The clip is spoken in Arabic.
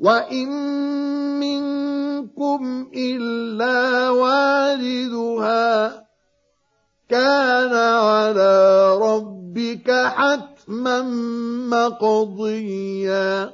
وإن منكم إلا واردها كان على ربك حتما مقضيا